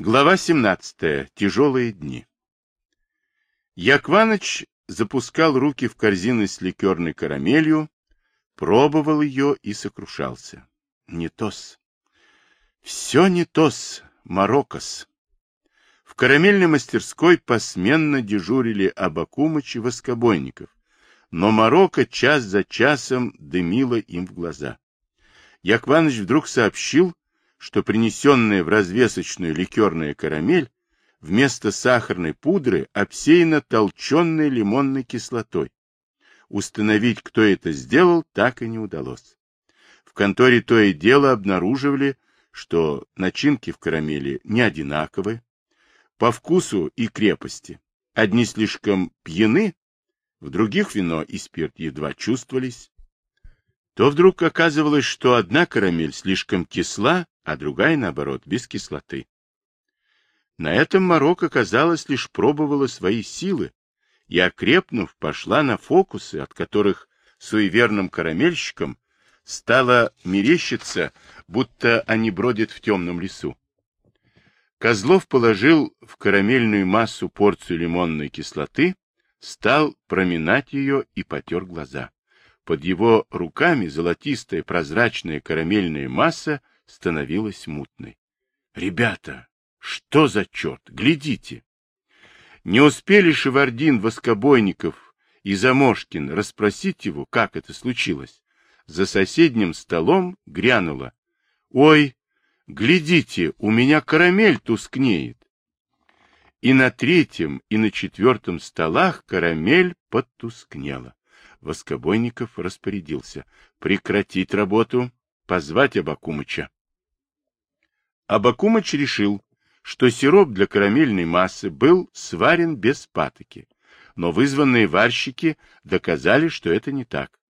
Глава 17. Тяжелые дни. Якваныч запускал руки в корзины с ликерной карамелью, пробовал ее и сокрушался. Не тос. Все не тос, Мароккос. В карамельной мастерской посменно дежурили Абакумыч и Воскобойников, но Марокко час за часом дымило им в глаза. Якваныч вдруг сообщил, что принесенная в развесочную ликерная карамель вместо сахарной пудры обсеяна толченной лимонной кислотой. Установить, кто это сделал, так и не удалось. В конторе то и дело обнаруживали, что начинки в карамели не одинаковы, по вкусу и крепости. Одни слишком пьяны, в других вино и спирт едва чувствовались. То вдруг оказывалось, что одна карамель слишком кисла, а другая, наоборот, без кислоты. На этом Марокко, казалось, лишь пробовала свои силы и, окрепнув, пошла на фокусы, от которых суеверным карамельщикам стало мерещиться, будто они бродят в темном лесу. Козлов положил в карамельную массу порцию лимонной кислоты, стал проминать ее и потер глаза. Под его руками золотистая прозрачная карамельная масса становилась мутной. — Ребята, что за черт? Глядите! Не успели Шевардин, Воскобойников и Замошкин расспросить его, как это случилось. За соседним столом грянуло. — Ой, глядите, у меня карамель тускнеет. И на третьем, и на четвертом столах карамель подтускнела. Воскобойников распорядился прекратить работу, позвать Абакумыча. Абакумыч решил, что сироп для карамельной массы был сварен без патоки, но вызванные варщики доказали, что это не так.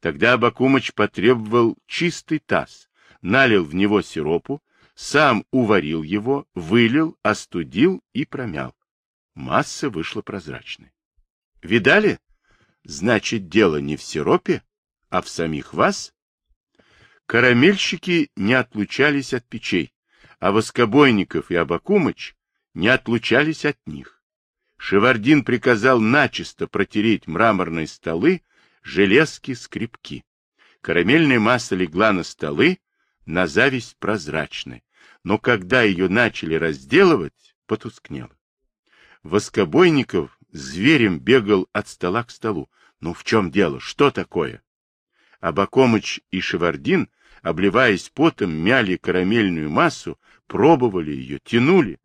Тогда Абакумыч потребовал чистый таз, налил в него сиропу, сам уварил его, вылил, остудил и промял. Масса вышла прозрачной. Видали? Значит, дело не в сиропе, а в самих вас? Карамельщики не отлучались от печей, а Воскобойников и Абакумыч не отлучались от них. Шевардин приказал начисто протереть мраморные столы, железки, скрипки. Карамельная масса легла на столы, на зависть прозрачной, но когда ее начали разделывать, потускнела. Воскобойников зверем бегал от стола к столу. Ну, в чем дело? Что такое? Абакомыч и Шевардин, обливаясь потом, мяли карамельную массу, пробовали ее, тянули.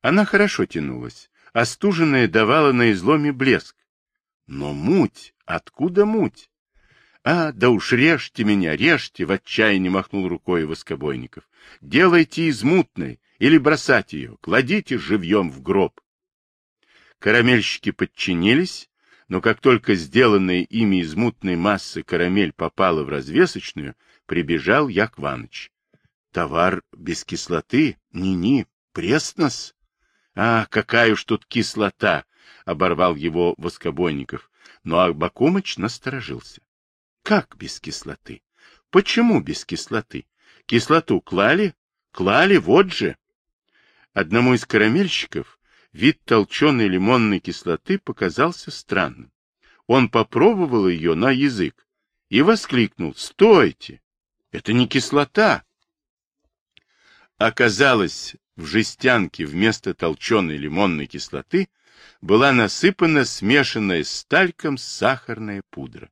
Она хорошо тянулась, остуженная давала на изломе блеск. Но муть, откуда муть? А, да уж режьте меня, режьте, в отчаянии махнул рукой Воскобойников. Делайте из мутной или бросать ее, кладите живьем в гроб. Карамельщики подчинились, но как только сделанная ими из мутной массы карамель попала в развесочную, прибежал Якваныч. Товар без кислоты? Ни-ни, преснос. А, какая уж тут кислота! — оборвал его Воскобойников. Но Акбакумыч насторожился. Как без кислоты? Почему без кислоты? Кислоту клали? Клали, вот же. Одному из карамельщиков вид толченой лимонной кислоты показался странным. Он попробовал ее на язык и воскликнул. «Стойте! Это не кислота!» Оказалось, в жестянке вместо толченой лимонной кислоты была насыпана смешанная с тальком сахарная пудра.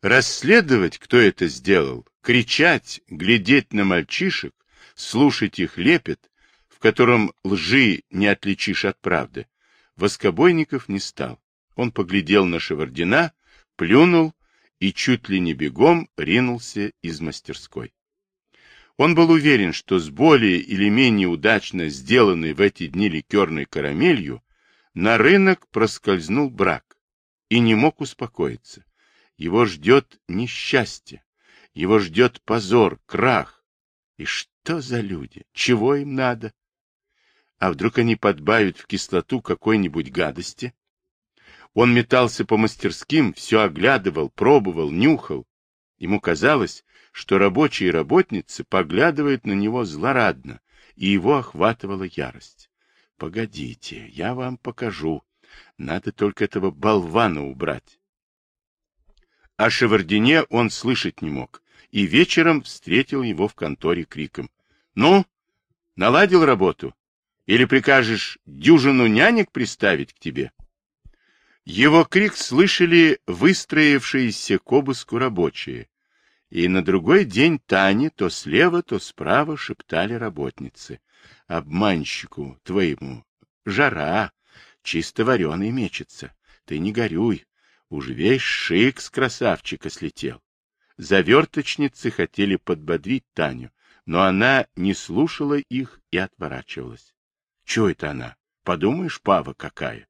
Расследовать, кто это сделал, кричать, глядеть на мальчишек, слушать их лепет, в котором лжи не отличишь от правды, Воскобойников не стал. Он поглядел на Шевардина, плюнул и чуть ли не бегом ринулся из мастерской. Он был уверен, что с более или менее удачно сделанной в эти дни ликерной карамелью на рынок проскользнул брак и не мог успокоиться. Его ждет несчастье, его ждет позор, крах. И что за люди? Чего им надо? А вдруг они подбавят в кислоту какой-нибудь гадости? Он метался по мастерским, все оглядывал, пробовал, нюхал. Ему казалось, что рабочие и работницы поглядывают на него злорадно и его охватывала ярость. Погодите, я вам покажу. Надо только этого болвана убрать. О Шевардине он слышать не мог, и вечером встретил его в конторе криком. — Ну, наладил работу? Или прикажешь дюжину нянек приставить к тебе? Его крик слышали выстроившиеся к обыску рабочие, и на другой день Тане то слева, то справа шептали работницы. Обманщику твоему жара, чисто вареный мечется. Ты не горюй, уж весь шик с красавчика слетел. Заверточницы хотели подбодрить Таню, но она не слушала их и отворачивалась. Чего это она? Подумаешь, пава какая.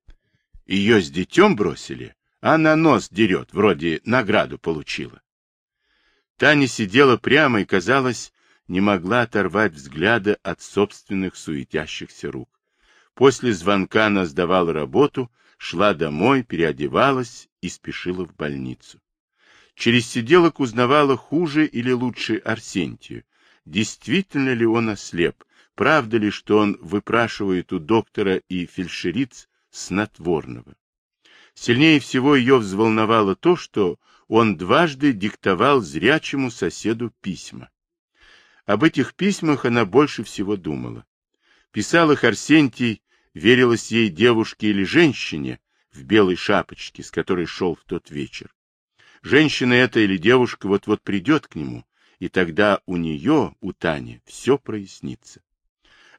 Ее с детем бросили, а на нос дерет, вроде награду получила. Таня сидела прямо и, казалось, не могла оторвать взгляда от собственных суетящихся рук. После звонка она сдавала работу, шла домой, переодевалась и спешила в больницу. Через сиделок узнавала хуже или лучше Арсентию. Действительно ли он ослеп? Правда ли, что он выпрашивает у доктора и фельдшериц снотворного? Сильнее всего ее взволновало то, что он дважды диктовал зрячему соседу письма. Об этих письмах она больше всего думала. Писал их Арсентий верилась ей девушке или женщине в белой шапочке, с которой шел в тот вечер. Женщина эта или девушка вот-вот придет к нему, и тогда у нее, у Тани, все прояснится.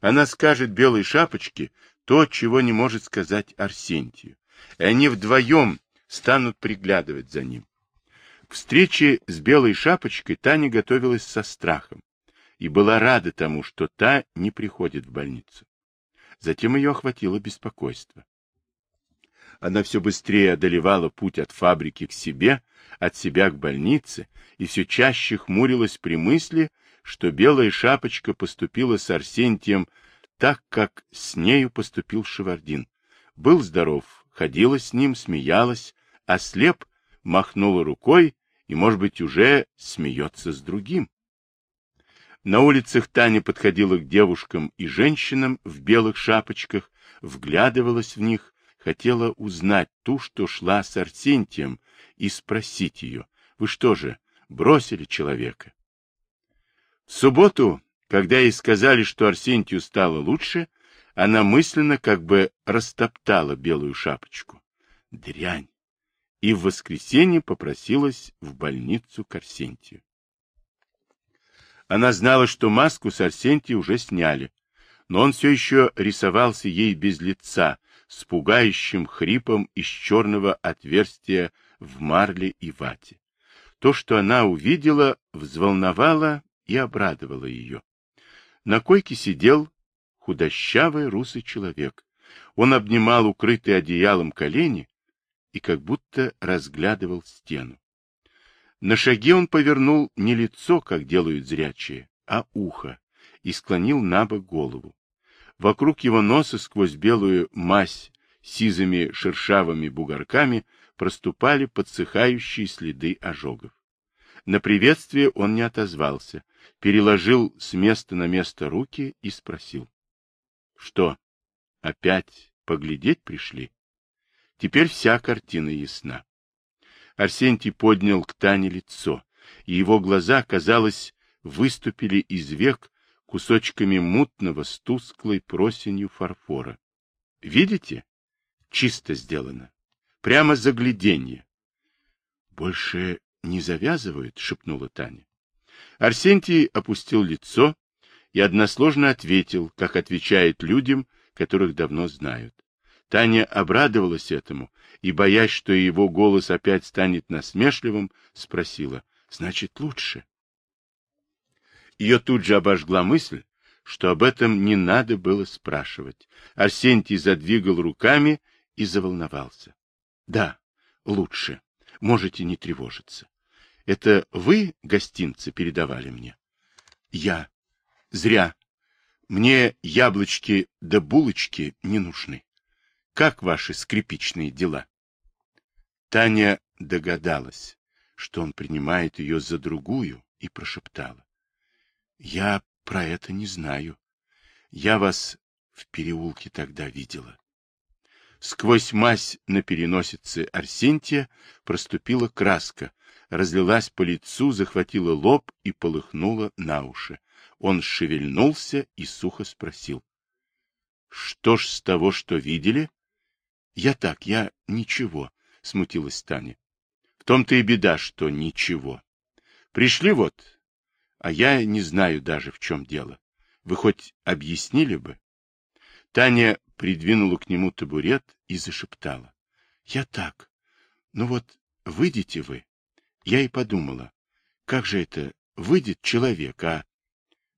Она скажет белой шапочке то, чего не может сказать Арсентию, и они вдвоем станут приглядывать за ним. К встрече с белой шапочкой Таня готовилась со страхом и была рада тому, что та не приходит в больницу. Затем ее охватило беспокойство. Она все быстрее одолевала путь от фабрики к себе, от себя к больнице, и все чаще хмурилась при мысли, что белая шапочка поступила с Арсентием так, как с нею поступил Шевардин. Был здоров, ходила с ним, смеялась, а слеп махнула рукой и, может быть, уже смеется с другим. На улицах Таня подходила к девушкам и женщинам в белых шапочках, вглядывалась в них, хотела узнать ту, что шла с Арсентием, и спросить ее, вы что же, бросили человека? В субботу, когда ей сказали, что Арсентию стало лучше, она мысленно как бы растоптала белую шапочку. Дрянь! И в воскресенье попросилась в больницу к Арсентию. Она знала, что маску с Арсентия уже сняли, но он все еще рисовался ей без лица, с пугающим хрипом из черного отверстия в марле и вате. То, что она увидела, взволновало и обрадовало ее. На койке сидел худощавый русый человек. Он обнимал укрытый одеялом колени и как будто разглядывал стену. На шаге он повернул не лицо, как делают зрячие, а ухо, и склонил на бок голову. Вокруг его носа сквозь белую мазь сизыми шершавыми бугорками проступали подсыхающие следы ожогов. На приветствие он не отозвался, переложил с места на место руки и спросил. — Что, опять поглядеть пришли? Теперь вся картина ясна. Арсентий поднял к Тане лицо, и его глаза, казалось, выступили из век кусочками мутного с тусклой просенью фарфора. Видите? Чисто сделано. Прямо загляденье. Больше не завязывают, шепнула Таня. Арсентий опустил лицо и односложно ответил, как отвечает людям, которых давно знают. Таня обрадовалась этому и, боясь, что его голос опять станет насмешливым, спросила, «Значит, лучше?» Ее тут же обожгла мысль, что об этом не надо было спрашивать. Арсентий задвигал руками и заволновался. «Да, лучше. Можете не тревожиться. Это вы гостинцы передавали мне?» «Я. Зря. Мне яблочки да булочки не нужны. Как ваши скрипичные дела? Таня догадалась, что он принимает ее за другую, и прошептала. — Я про это не знаю. Я вас в переулке тогда видела. Сквозь мазь на переносице Арсентия проступила краска, разлилась по лицу, захватила лоб и полыхнула на уши. Он шевельнулся и сухо спросил. — Что ж с того, что видели? — Я так, я ничего, — смутилась Таня. — В том-то и беда, что ничего. Пришли вот, а я не знаю даже, в чем дело. Вы хоть объяснили бы? Таня придвинула к нему табурет и зашептала. — Я так. Ну вот, выйдете вы. Я и подумала, как же это, выйдет человек, а... —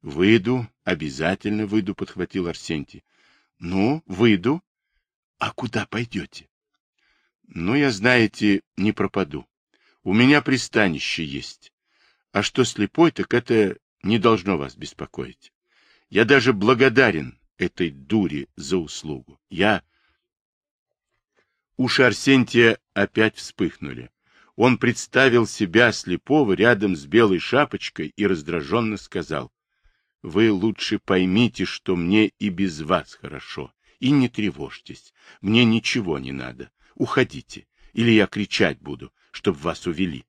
Выйду, обязательно выйду, — подхватил Арсентий. — Ну, выйду. А куда пойдете? — Ну, я, знаете, не пропаду. У меня пристанище есть. А что слепой, так это не должно вас беспокоить. Я даже благодарен этой дуре за услугу. Я... Уши Арсентия опять вспыхнули. Он представил себя слепого рядом с белой шапочкой и раздраженно сказал, «Вы лучше поймите, что мне и без вас хорошо, и не тревожьтесь, мне ничего не надо, уходите, или я кричать буду, чтоб вас увели».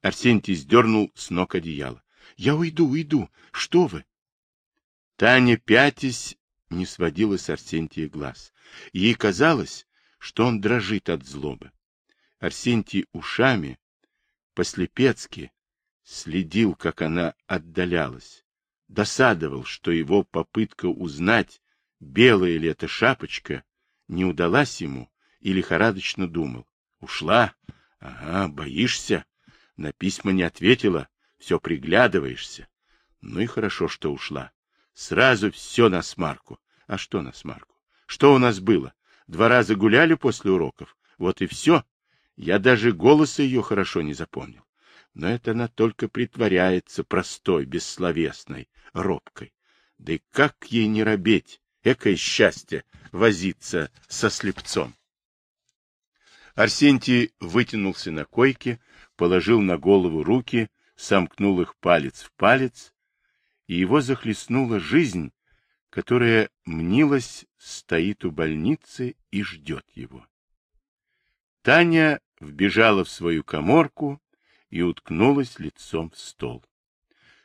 Арсентий сдернул с ног одеяло. «Я уйду, уйду, что вы?» Таня, пятясь, не сводила с Арсентия глаз. Ей казалось, что он дрожит от злобы. Арсентий ушами, послепецки, следил, как она отдалялась. Досадовал, что его попытка узнать, белая ли это шапочка, не удалась ему, и лихорадочно думал. Ушла? Ага, боишься? На письма не ответила, все приглядываешься. Ну и хорошо, что ушла. Сразу все на смарку. А что на смарку? Что у нас было? Два раза гуляли после уроков. Вот и все. Я даже голоса ее хорошо не запомнил. Но это она только притворяется простой, бессловесной, робкой. Да и как ей не робеть? Экое счастье возиться со слепцом. Арсентий вытянулся на койке, положил на голову руки, сомкнул их палец в палец и его захлестнула жизнь, которая, мнилась, стоит у больницы и ждет его. Таня вбежала в свою коморку и уткнулась лицом в стол.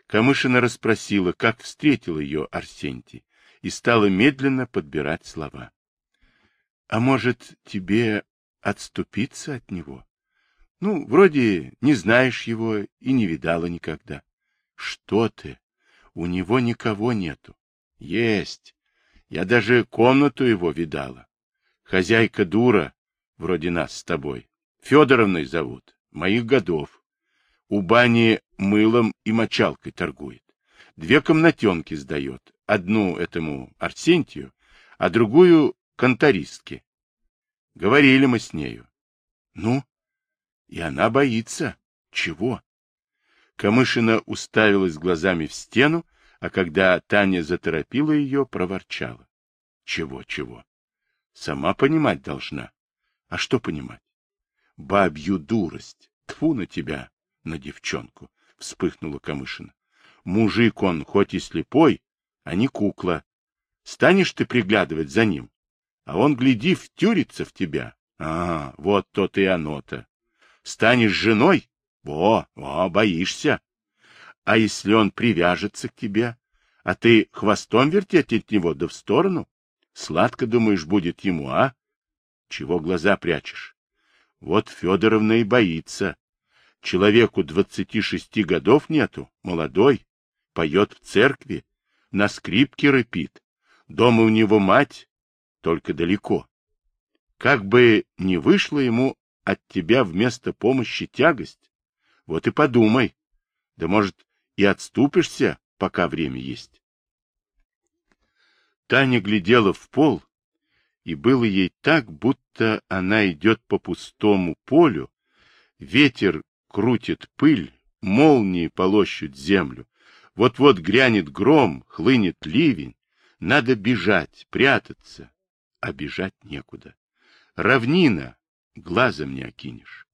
Камышина расспросила, как встретил ее Арсентий, и стала медленно подбирать слова. — А может, тебе отступиться от него? Ну, вроде не знаешь его и не видала никогда. — Что ты? У него никого нету. Есть. Я даже комнату его видала. Хозяйка дура, вроде нас с тобой. Федоровной зовут, моих годов. У бани мылом и мочалкой торгует. Две комнатенки сдает. Одну этому Арсентию, а другую контористке. Говорили мы с нею. Ну, и она боится. Чего? Камышина уставилась глазами в стену, а когда Таня заторопила ее, проворчала. Чего, чего? Сама понимать должна. А что понимать? Бабью дурость. Тфу на тебя, на девчонку, вспыхнула Камышина. Мужик он, хоть и слепой, а не кукла. Станешь ты приглядывать за ним, а он, гляди, втюрится в тебя. А, вот то-то и оно-то. Станешь женой, во, во, боишься. А если он привяжется к тебе, а ты хвостом вертеть от него да в сторону? Сладко, думаешь, будет ему, а? Чего глаза прячешь? Вот Федоровна и боится. Человеку двадцати шести годов нету, молодой, поет в церкви, на скрипке рыпит. Дома у него мать, только далеко. Как бы не вышло ему от тебя вместо помощи тягость, вот и подумай. Да, может, и отступишься, пока время есть. Таня глядела в пол, и было ей так, будто она идет по пустому полю, ветер крутит пыль, молнии полощут землю, вот-вот грянет гром, хлынет ливень, надо бежать, прятаться, а бежать некуда. Равнина, глазом не окинешь.